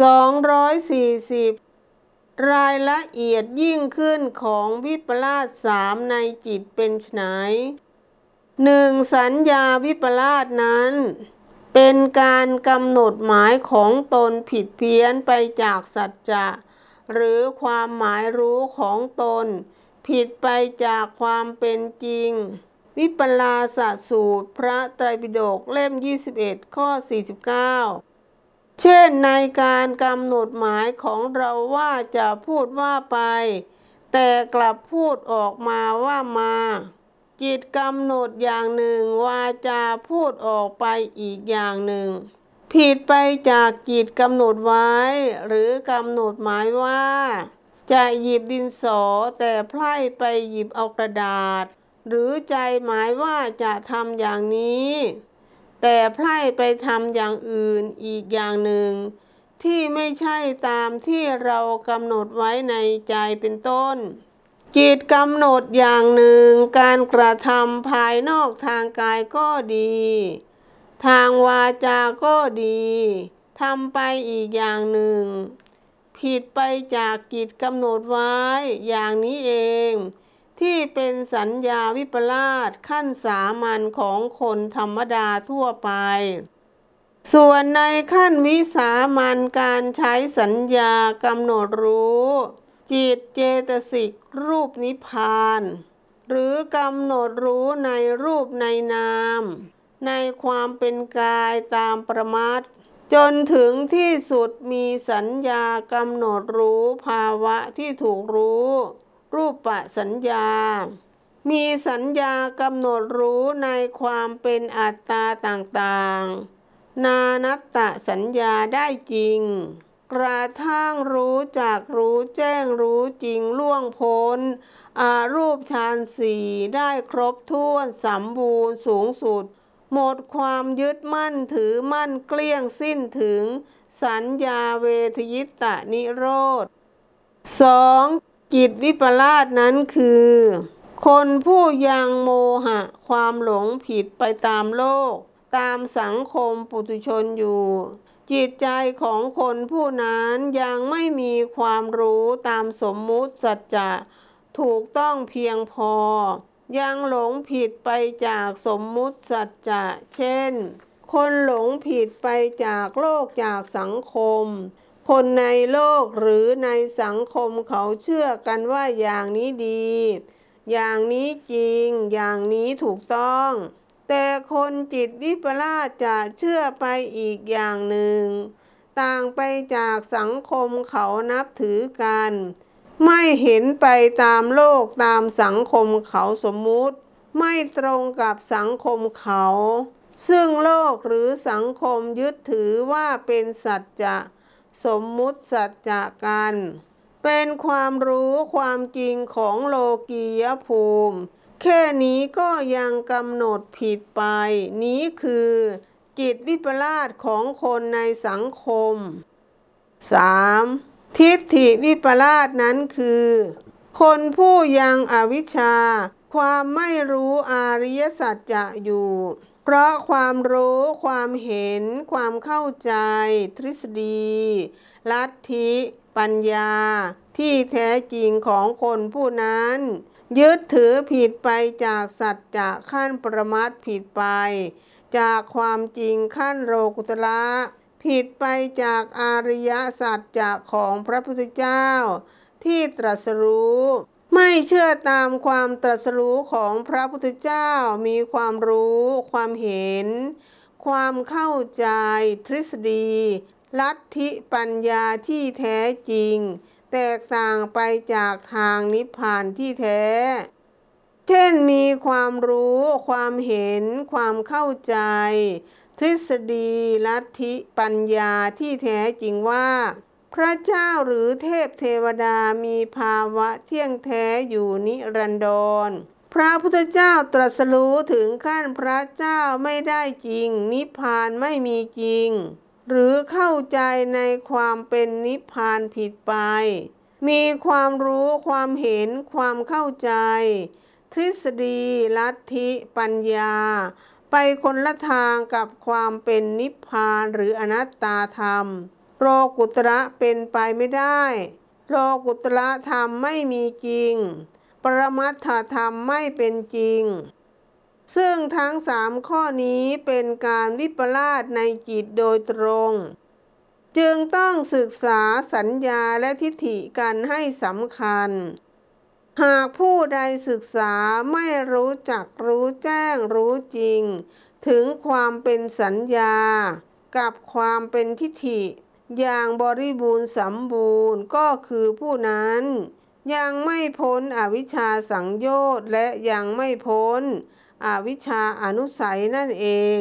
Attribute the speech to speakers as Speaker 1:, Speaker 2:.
Speaker 1: 240 รายละเอียดยิ่งขึ้นของวิปลาสสามในจิตเป็นไนหนึ่งสัญญาวิปลาสนั้น เป็นการกำหนดหมายของตนผิดเพี้ยนไปจากสัจจะหรือความหมายรู้ของตน ผิดไปจากความเป็นจริง วิปลาสสูตรพระไตรปิฎกเล่ม 21 ข้อ 49 เช่นในการกำหนดหมายของเราว่าจะพูดว่าไป แต่กลับพูดออกมาว่ามา จิตกำหนดอย่างหนึ่งวาจาพูดออกไปอีกอย่างหนึ่ง ผิดไปจากจิตกำหนดไว้ หรือกำหนดหมายว่า จะหยิบดินสอแต่ไพร่ไปหยิบเอากระดาษ หรือใจหมายว่าจะทำอย่างนี้ แต่ไพร่ไปทำอย่างอื่นอีกอย่างหนึ่ง ที่ไม่ใช่ตามที่เรากำหนดไว้ในใจเป็นต้น จิตกำหนดอย่างหนึ่ง การกระทำภายนอกทางกายก็ดี ทางวาจาก็ดีทำไปอีกอย่างหนึ่ง ผิดไปจากกิจกำหนดไว้อย่างนี้เอง ที่เป็นสัญญาวิปลาสขั้นสามัญของคนธรรมดาทั่วไป ส่วนในขั้นวิสามัญการใช้สัญญากำหนดรู้ จิตเจตสิกรูปนิพพาน หรือกำหนดรู้ในรูปในนาม ในความเป็นกายตามประมาทจนถึงที่สุดมีสัญญากำหนดรู้ภาวะที่ถูกรู้ รูปะสัญญา มีสัญญากำหนดรู้ในความเป็นอัตตาต่างๆ นานัตตะสัญญาได้จริง กระทั่งรู้จักรู้แจ้งรู้จริงล่วงพ้นอารูปฌานสี่ได้ครบถ้วนสมบูรณ์สูงสุด หมดความยึดมั่นถือมั่นเกลี้ยงสิ้นถึง สัญญาเวทยิตะนิโรธ 2. จิตวิปลาสนั้นคือ คนผู้ยังโมหะ ความหลงผิดไปตามโลก ตามสังคมปุถุชนอยู่ จิตใจของคนผู้นั้นยังไม่มีความรู้ตามสมมุติสัจจะถูกต้องเพียงพอ ยังหลงผิดไปจากสมมุติสัจจะเช่น คนหลงผิดไปจากโลกจากสังคม คนในโลกหรือในสังคมเขาเชื่อกันว่าอย่างนี้ดี อย่างนี้จริง อย่างนี้ถูกต้อง แต่คนจิตวิปลาสจะเชื่อไปอีกอย่างหนึ่ง ต่างไปจากสังคมเขานับถือกัน ไม่เห็นไปตามโลกตามสังคมเขาสมมุติ ไม่ตรงกับสังคมเขา ซึ่งโลกหรือสังคมยึดถือว่าเป็นสัจจะ สมมุติสัจจะกัน เป็นความรู้ความจริงของโลกียภูมิ แค่นี้ก็ยังกำหนดผิดไป นี้คือ จิตวิปลาสของคนในสังคม 3. ทิฏฐิวิปลาสนั้นคือ คนผู้ยังอวิชชา ความไม่รู้อาริยสัจจะอยู่ เพราะความรู้ความเห็น ความเข้าใจ ทฤษฎี ลัทธิ ปัญญา ที่แท้จริงของคนผู้นั้น ยึดถือผิดไปจากสัจจะขั้นประมัดผิดไป จากความจริงขั้นโลกุตละผิดไปจากอาริยสัจจะของพระพุทธเจ้า ที่ตรัสรู้ เชื่อตามความตรัสรู้ของพระพุทธเจ้ามีความรู้ ความเห็น ความเข้าใจ ทฤษฎี ลัทธิปัญญาที่แท้จริง แตกต่างไปจากทางนิพพานที่แท้ เช่นมีความรู้ ความเห็น ความเข้าใจ ทฤษฎีลัทธิปัญญาที่แท้จริงว่า พระเจ้าหรือเทพเทวดามีภาวะเที่ยงแท้อยู่นิรันดร พระพุทธเจ้าตรัสรู้ถึงขั้นพระเจ้าไม่ได้จริง นิพพานไม่มีจริง หรือเข้าใจในความเป็นนิพพานผิดไป มีความรู้ความเห็นความเข้าใจ ทฤษฎี ลัทธิ ปัญญา ไปคนละทางกับความเป็นนิพพานหรืออนัตตาธรรม โลกุตระเป็นไปไม่ได้ โลกุตระธรรมไม่มีจริง ปรมัตถธรรมไม่เป็นจริง ซึ่งทั้งสามข้อนี้เป็นการวิปลาสในจิตโดยตรง จึงต้องศึกษาสัญญาและทิฏฐิกันให้สำคัญ หากผู้ใดศึกษาไม่รู้จักรู้แจ้งรู้จริง ถึงความเป็นสัญญา กับความเป็นทิฏฐิ อย่างบริบูรณ์สมบูรณ์ก็คือผู้นั้น ยังไม่พ้นอวิชชาสังโยชน์และยังไม่พ้นอวิชชาอนุสัยนั่นเอง